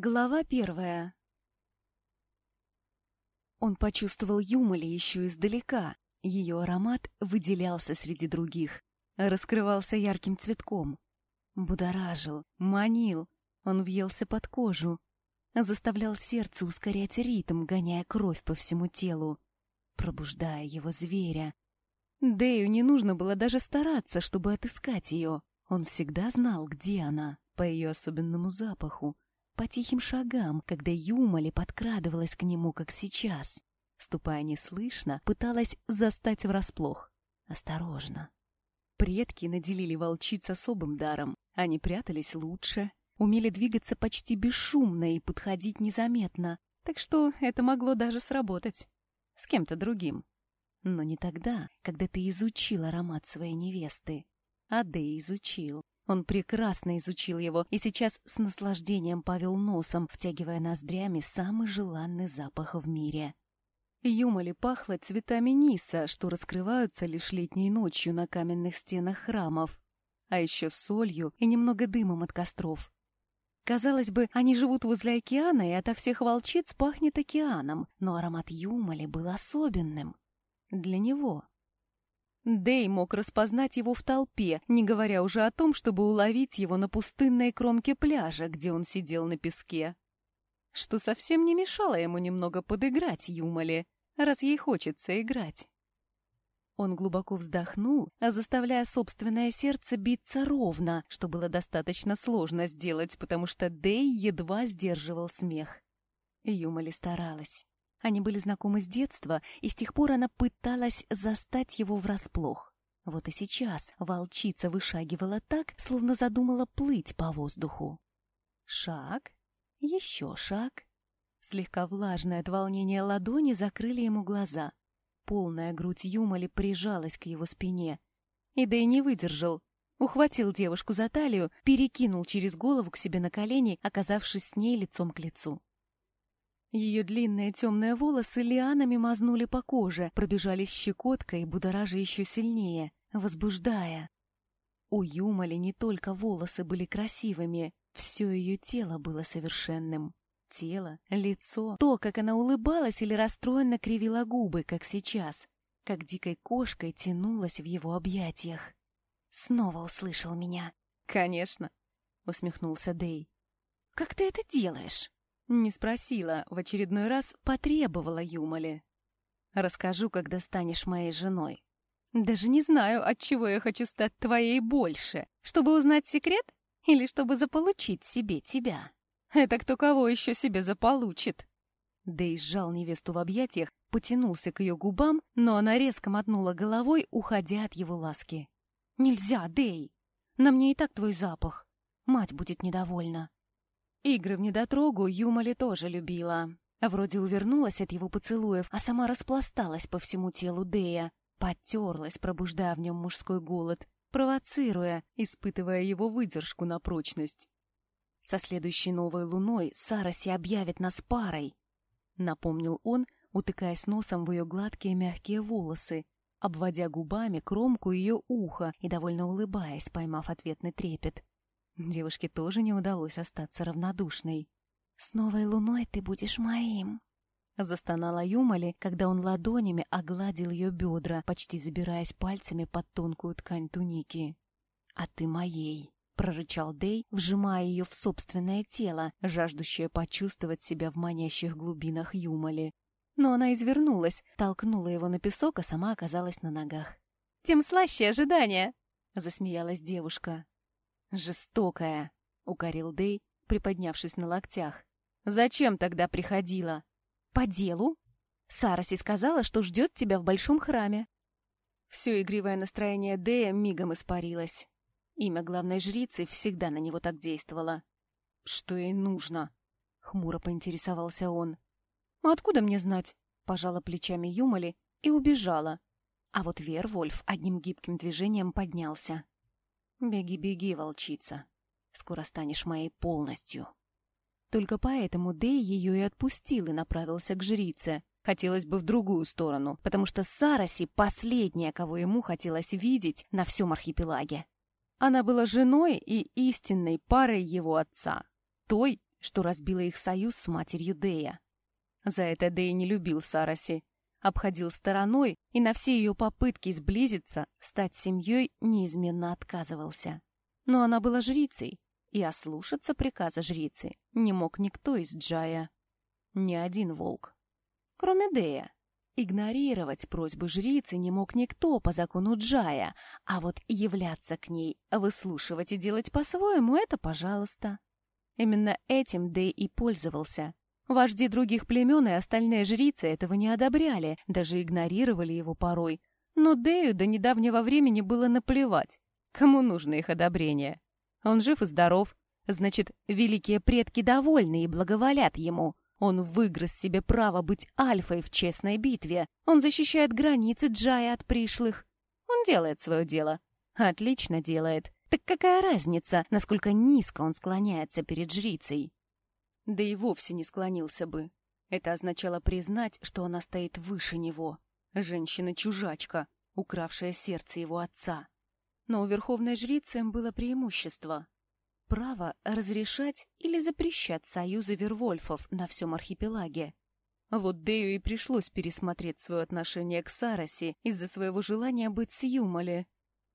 Глава первая Он почувствовал Юмали еще издалека. Ее аромат выделялся среди других, раскрывался ярким цветком. Будоражил, манил, он въелся под кожу, заставлял сердце ускорять ритм, гоняя кровь по всему телу, пробуждая его зверя. Дэю не нужно было даже стараться, чтобы отыскать ее. Он всегда знал, где она, по ее особенному запаху, по тихим шагам, когда Юмали подкрадывалась к нему, как сейчас. Ступая неслышно, пыталась застать врасплох. Осторожно. Предки наделили волчиц особым даром. Они прятались лучше, умели двигаться почти бесшумно и подходить незаметно. Так что это могло даже сработать. С кем-то другим. Но не тогда, когда ты изучил аромат своей невесты. А Дэй изучил. Он прекрасно изучил его и сейчас с наслаждением повел носом, втягивая ноздрями самый желанный запах в мире. Юмали пахло цветами ниса, что раскрываются лишь летней ночью на каменных стенах храмов, а еще солью и немного дымом от костров. Казалось бы, они живут возле океана, и ото всех волчиц пахнет океаном, но аромат Юмали был особенным. Для него. Дэй мог распознать его в толпе, не говоря уже о том, чтобы уловить его на пустынной кромке пляжа, где он сидел на песке. Что совсем не мешало ему немного подыграть Юмале, раз ей хочется играть. Он глубоко вздохнул, заставляя собственное сердце биться ровно, что было достаточно сложно сделать, потому что Дэй едва сдерживал смех. Юмали старалась. Они были знакомы с детства, и с тех пор она пыталась застать его врасплох. Вот и сейчас волчица вышагивала так, словно задумала плыть по воздуху. Шаг, еще шаг. Слегка влажное от волнения ладони закрыли ему глаза. Полная грудь Юмали прижалась к его спине. И да и не выдержал. Ухватил девушку за талию, перекинул через голову к себе на колени, оказавшись с ней лицом к лицу. Ее длинные темные волосы лианами мазнули по коже, пробежались щекоткой, будоража еще сильнее, возбуждая. У Юмали не только волосы были красивыми, все ее тело было совершенным. Тело, лицо, то, как она улыбалась или расстроенно кривила губы, как сейчас, как дикой кошкой тянулась в его объятиях. Снова услышал меня. «Конечно», — усмехнулся Дэй. «Как ты это делаешь?» Не спросила, в очередной раз потребовала Юмали. «Расскажу, когда станешь моей женой». «Даже не знаю, от чего я хочу стать твоей больше. Чтобы узнать секрет? Или чтобы заполучить себе тебя? Это кто кого еще себе заполучит?» Дэй сжал невесту в объятиях, потянулся к ее губам, но она резко мотнула головой, уходя от его ласки. «Нельзя, Дэй! На мне и так твой запах. Мать будет недовольна». Игры в недотрогу Юмали тоже любила. Вроде увернулась от его поцелуев, а сама распласталась по всему телу Дея, потерлась, пробуждая в нем мужской голод, провоцируя, испытывая его выдержку на прочность. Со следующей новой луной Сараси объявит нас парой, напомнил он, утыкаясь носом в ее гладкие мягкие волосы, обводя губами кромку ее уха и довольно улыбаясь, поймав ответный трепет. Девушке тоже не удалось остаться равнодушной. «С новой луной ты будешь моим!» Застонала Юмали, когда он ладонями огладил ее бедра, почти забираясь пальцами под тонкую ткань туники. «А ты моей!» — прорычал Дей, вжимая ее в собственное тело, жаждущее почувствовать себя в манящих глубинах Юмали. Но она извернулась, толкнула его на песок, а сама оказалась на ногах. «Тем слаще ожидания!» — засмеялась девушка. «Жестокая», — укорил Дэй, приподнявшись на локтях. «Зачем тогда приходила?» «По делу. Сараси сказала, что ждет тебя в большом храме». Все игривое настроение Дэя мигом испарилось. Имя главной жрицы всегда на него так действовало. «Что ей нужно?» — хмуро поинтересовался он. «А откуда мне знать?» — пожала плечами Юмали и убежала. А вот Вервольф одним гибким движением поднялся. «Беги, беги, волчица. Скоро станешь моей полностью». Только поэтому Дэй ее и отпустил и направился к жрице. Хотелось бы в другую сторону, потому что Сараси — последняя, кого ему хотелось видеть на всем архипелаге. Она была женой и истинной парой его отца. Той, что разбило их союз с матерью Дея. За это Дэй не любил Сараси, обходил стороной и на все ее попытки сблизиться, стать семьей, неизменно отказывался. Но она была жрицей, и ослушаться приказа жрицы не мог никто из Джая. Ни один волк. Кроме Дея. Игнорировать просьбы жрицы не мог никто по закону Джая, а вот являться к ней, выслушивать и делать по-своему — это пожалуйста. Именно этим Дэй и пользовался. Вожди других племен и остальные жрицы этого не одобряли, даже игнорировали его порой. Но Дэю до недавнего времени было наплевать, кому нужно их одобрение. Он жив и здоров, значит, великие предки довольны и благоволят ему. Он выгрыз себе право быть альфой в честной битве. Он защищает границы Джая от пришлых. Он делает свое дело. Отлично делает. Так какая разница, насколько низко он склоняется перед жрицей? Да и вовсе не склонился бы. Это означало признать, что она стоит выше него. Женщина-чужачка, укравшая сердце его отца. Но у верховной жрицы было преимущество. Право разрешать или запрещать союзы Вервольфов на всем архипелаге. Вот Дею и пришлось пересмотреть свое отношение к Сарасе из-за своего желания быть с Юмали.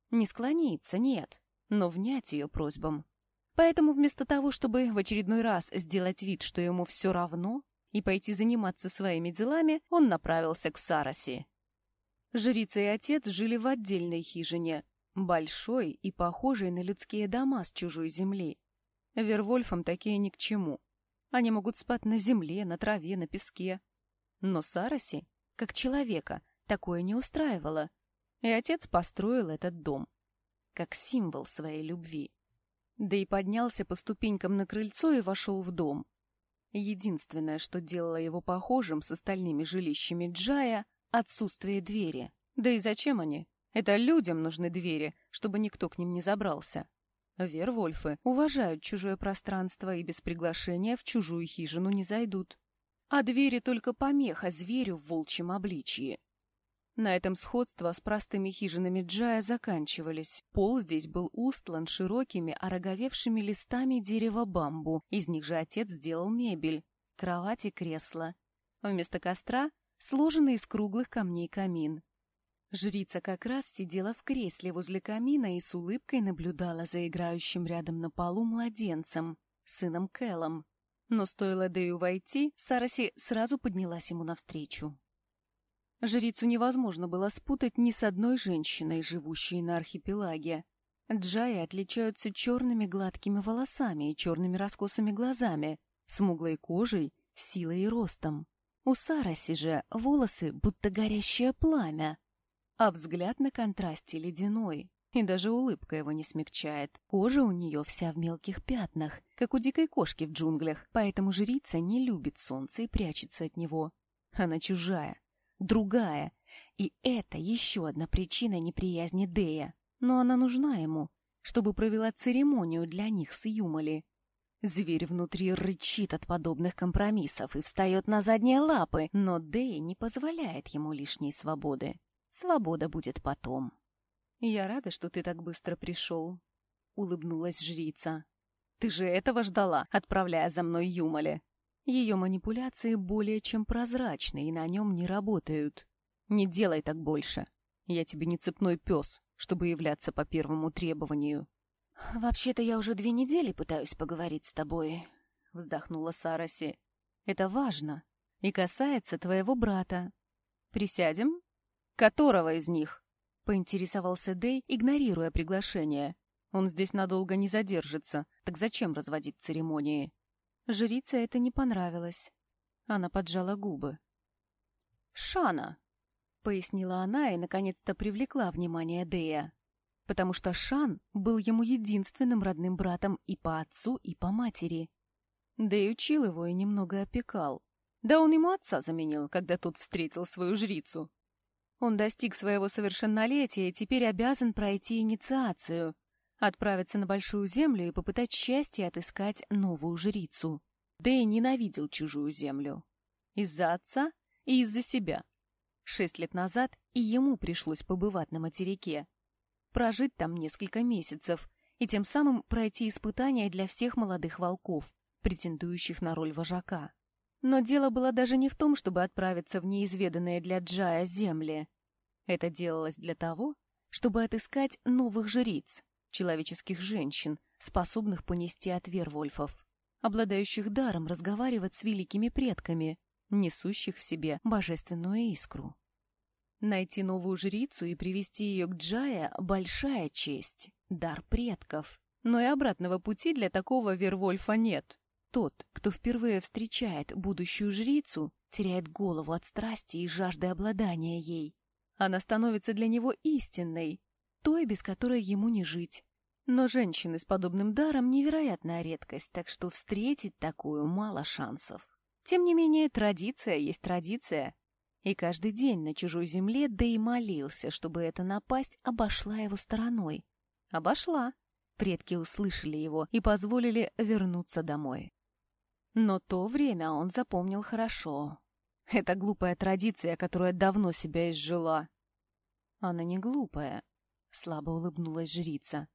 Не склониться, нет но внять ее просьбам. Поэтому вместо того, чтобы в очередной раз сделать вид, что ему все равно, и пойти заниматься своими делами, он направился к Сараси. Жрица и отец жили в отдельной хижине, большой и похожей на людские дома с чужой земли. Вервольфам такие ни к чему. Они могут спать на земле, на траве, на песке. Но Сараси, как человека, такое не устраивало, и отец построил этот дом как символ своей любви. Да и поднялся по ступенькам на крыльцо и вошел в дом. Единственное, что делало его похожим с остальными жилищами Джая — отсутствие двери. Да и зачем они? Это людям нужны двери, чтобы никто к ним не забрался. Вервольфы уважают чужое пространство и без приглашения в чужую хижину не зайдут. А двери только помеха зверю в волчьем обличье. На этом сходства с простыми хижинами Джая заканчивались. Пол здесь был устлан широкими, ороговевшими листами дерева бамбу. Из них же отец сделал мебель, кровать и кресло. Вместо костра — сложенный из круглых камней камин. Жрица как раз сидела в кресле возле камина и с улыбкой наблюдала за играющим рядом на полу младенцем, сыном Кэллом. Но стоило Дэю войти, Сараси сразу поднялась ему навстречу. Жрицу невозможно было спутать ни с одной женщиной, живущей на архипелаге. Джаи отличаются черными гладкими волосами и черными раскосыми глазами, смуглой кожей, силой и ростом. У Сараси же волосы будто горящее пламя, а взгляд на контрасте ледяной, и даже улыбка его не смягчает. Кожа у нее вся в мелких пятнах, как у дикой кошки в джунглях, поэтому жрица не любит солнце и прячется от него. Она чужая, другая. И это еще одна причина неприязни Дея. Но она нужна ему, чтобы провела церемонию для них с Юмали. Зверь внутри рычит от подобных компромиссов и встает на задние лапы, но Дэй не позволяет ему лишней свободы. Свобода будет потом. «Я рада, что ты так быстро пришел», — улыбнулась жрица. «Ты же этого ждала, отправляя за мной Юмали. Ее манипуляции более чем прозрачны и на нем не работают. Не делай так больше. Я тебе не цепной пес, чтобы являться по первому требованию. «Вообще-то я уже две недели пытаюсь поговорить с тобой», — вздохнула Сараси. «Это важно и касается твоего брата. Присядем? Которого из них?» — поинтересовался Дэй, игнорируя приглашение. «Он здесь надолго не задержится, так зачем разводить церемонии?» Жрице это не понравилось. Она поджала губы. «Шана!» — пояснила она и, наконец-то, привлекла внимание Дея. Потому что Шан был ему единственным родным братом и по отцу, и по матери. Дэй учил его и немного опекал. Да он ему отца заменил, когда тот встретил свою жрицу. Он достиг своего совершеннолетия и теперь обязан пройти инициацию, отправиться на Большую Землю и попытать счастье отыскать новую жрицу. Дэй ненавидел чужую землю. Из-за отца и из-за себя. Шесть лет назад и ему пришлось побывать на материке. Прожить там несколько месяцев и тем самым пройти испытания для всех молодых волков. претендующих на роль вожака. Но дело было даже не в том, чтобы отправиться в неизведанные для Джая земли. Это делалось для того, чтобы отыскать новых жриц, человеческих женщин, способных понести от вервольфов, обладающих даром разговаривать с великими предками, несущих в себе божественную искру. Найти новую жрицу и привести ее к Джая — большая честь, дар предков. Но и обратного пути для такого Вервольфа нет. Тот, кто впервые встречает будущую жрицу, теряет голову от страсти и жажды обладания ей. Она становится для него истинной, той, без которой ему не жить. Но женщины с подобным даром невероятная редкость, так что встретить такую мало шансов. Тем не менее, традиция есть традиция, и каждый день на чужой земле да и молился, чтобы эта напасть обошла его стороной. Обошла. Предки услышали его и позволили вернуться домой. Но то время он запомнил хорошо. Это глупая традиция, которая давно себя изжила. Она не глупая, — слабо улыбнулась жрица.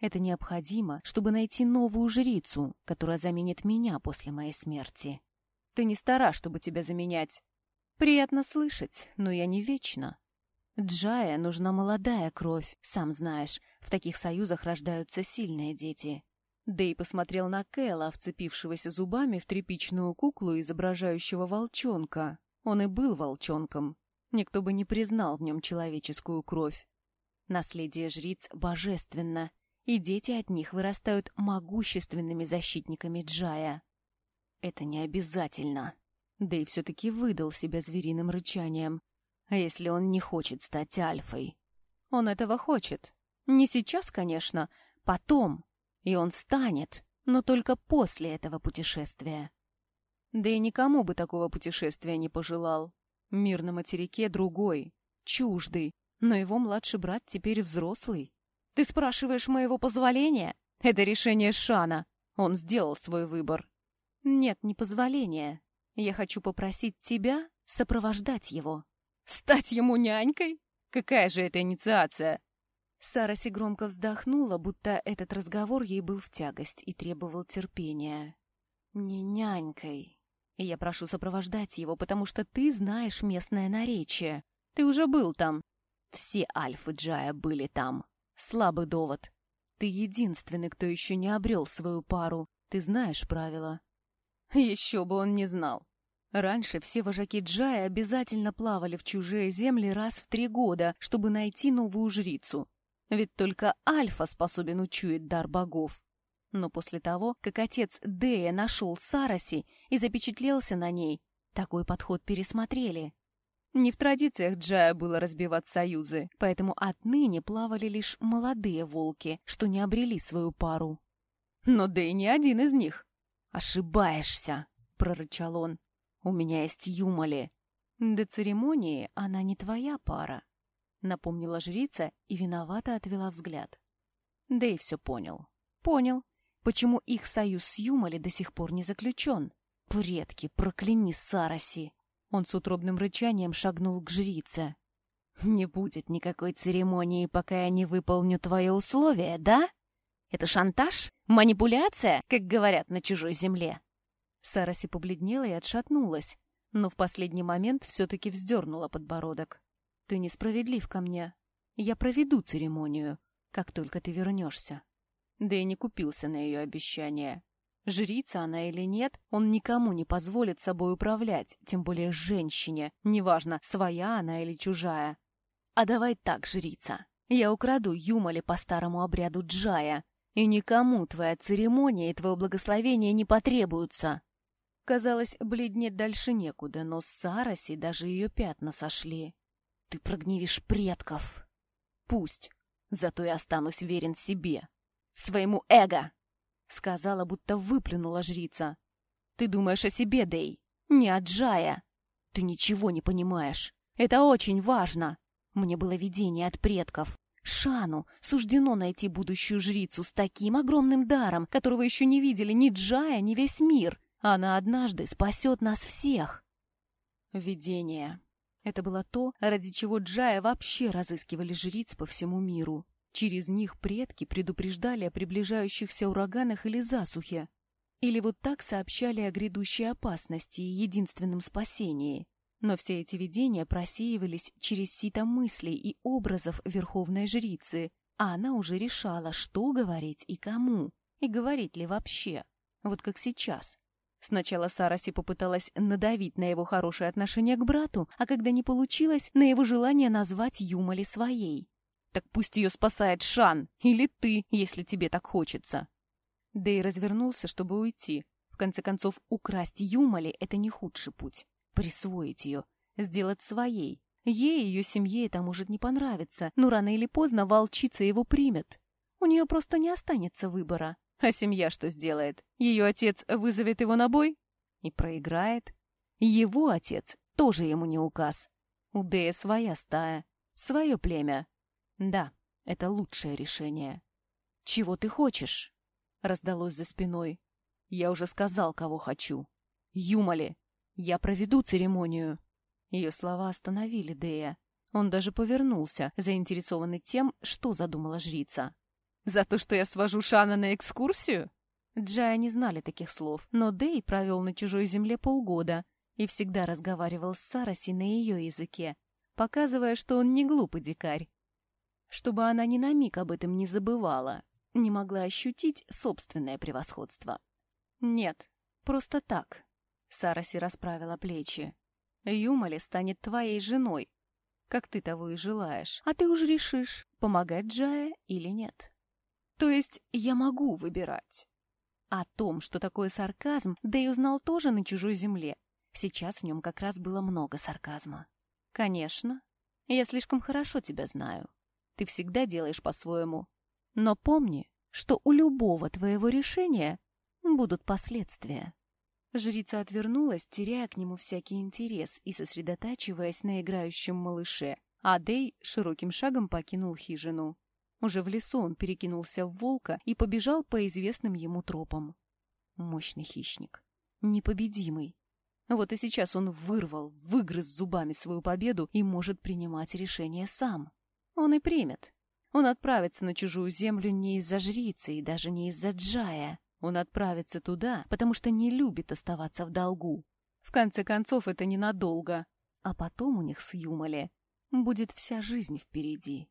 Это необходимо, чтобы найти новую жрицу, которая заменит меня после моей смерти. Ты не стара, чтобы тебя заменять. Приятно слышать, но я не вечно. Джая нужна молодая кровь, сам знаешь, в таких союзах рождаются сильные дети. Дэй посмотрел на Кэла, вцепившегося зубами в тряпичную куклу, изображающего волчонка. Он и был волчонком. Никто бы не признал в нем человеческую кровь. Наследие жриц божественно, и дети от них вырастают могущественными защитниками Джая. Это не обязательно. И все-таки выдал себя звериным рычанием. А если он не хочет стать альфой? Он этого хочет. Не сейчас, конечно, потом. И он станет, но только после этого путешествия. Да и никому бы такого путешествия не пожелал. Мир на материке другой, чуждый, но его младший брат теперь взрослый. Ты спрашиваешь моего позволения? Это решение Шана. Он сделал свой выбор. Нет, не позволения. Я хочу попросить тебя сопровождать его. Стать ему нянькой? Какая же это инициация? Сараси громко вздохнула, будто этот разговор ей был в тягость и требовал терпения. «Не нянькой. Я прошу сопровождать его, потому что ты знаешь местное наречие. Ты уже был там. Все альфы Джая были там. Слабый довод. Ты единственный, кто еще не обрел свою пару. Ты знаешь правила. Еще бы он не знал. Раньше все вожаки Джая обязательно плавали в чужие земли раз в три года, чтобы найти новую жрицу. Ведь только Альфа способен учуять дар богов. Но после того, как отец Дея нашел Сараси и запечатлелся на ней, такой подход пересмотрели. Не в традициях Джая было разбивать союзы, поэтому отныне плавали лишь молодые волки, что не обрели свою пару. Но Дэй не один из них. «Ошибаешься!» — прорычал он. «У меня есть Юмали». «До церемонии она не твоя пара», — напомнила жрица и виновато отвела взгляд. Дэй все понял. Понял, почему их союз с Юмали до сих пор не заключен. «Предки, прокляни Сараси!» Он с утробным рычанием шагнул к жрице. «Не будет никакой церемонии, пока я не выполню твое условие, да?» Это шантаж? Манипуляция, как говорят на чужой земле?» Сараси побледнела и отшатнулась, но в последний момент все-таки вздернула подбородок. «Ты несправедлив ко мне. Я проведу церемонию, как только ты вернешься». Да и не купился на ее обещание. Жрица она или нет, он никому не позволит собой управлять, тем более женщине, неважно, своя она или чужая. «А давай так, жрица, я украду Юмали по старому обряду Джая, и никому твоя церемония и твое благословение не потребуются. Казалось, бледнеть дальше некуда, но с Сараси даже ее пятна сошли. Ты прогневишь предков. Пусть, зато я останусь верен себе, своему эго, — сказала, будто выплюнула жрица. Ты думаешь о себе, Дей, не о Джая. Ты ничего не понимаешь. Это очень важно. Мне было видение от предков. Шану суждено найти будущую жрицу с таким огромным даром, которого еще не видели ни Джая, ни весь мир. Она однажды спасет нас всех. Видение. Это было то, ради чего Джая вообще разыскивали жриц по всему миру. Через них предки предупреждали о приближающихся ураганах или засухе. Или вот так сообщали о грядущей опасности и единственном спасении. Но все эти видения просеивались через сито мыслей и образов верховной жрицы, а она уже решала, что говорить и кому, и говорить ли вообще. Вот как сейчас. Сначала Сараси попыталась надавить на его хорошее отношение к брату, а когда не получилось, на его желание назвать Юмали своей. Так пусть ее спасает Шан, или ты, если тебе так хочется. Дэй развернулся, чтобы уйти. В конце концов, украсть Юмали — это не худший путь. Присвоить ее, сделать своей. Ей и ее семье это может не понравиться, но рано или поздно волчица его примет. У нее просто не останется выбора. А семья что сделает? Ее отец вызовет его на бой и проиграет. Его отец тоже ему не указ. У Дэя своя стая, свое племя. Да, это лучшее решение. «Чего ты хочешь?» — раздалось за спиной. «Я уже сказал, кого хочу. Юмали, я проведу церемонию». Ее слова остановили Дэя. Он даже повернулся, заинтересованный тем, что задумала жрица. За то, что я свожу Шана на экскурсию? Джая не знали таких слов, но Дэй провел на чужой земле полгода и всегда разговаривал с Сараси на ее языке, показывая, что он не глупый дикарь. Чтобы она ни на миг об этом не забывала, не могла ощутить собственное превосходство. «Нет, просто так», — Сараси расправила плечи. «Юмали станет твоей женой, как ты того и желаешь, а ты уже решишь, помогать Джая или нет». То есть я могу выбирать. О том, что такое сарказм, Дэй узнал тоже на чужой земле. Сейчас в нем как раз было много сарказма. Конечно, я слишком хорошо тебя знаю. Ты всегда делаешь по-своему. Но помни, что у любого твоего решения будут последствия. Жрица отвернулась, теряя к нему всякий интерес и сосредотачиваясь на играющем малыше, а Дэй широким шагом покинул хижину. Уже в лесу он перекинулся в волка и побежал по известным ему тропам. Мощный хищник. Непобедимый. Вот и сейчас он вырвал, выгрыз зубами свою победу и может принимать решение сам. Он и примет. Он отправится на чужую землю не из-за жрицы и даже не из-за Джая. Он отправится туда, потому что не любит оставаться в долгу. В конце концов, это ненадолго. А потом у них с Юмали будет вся жизнь впереди.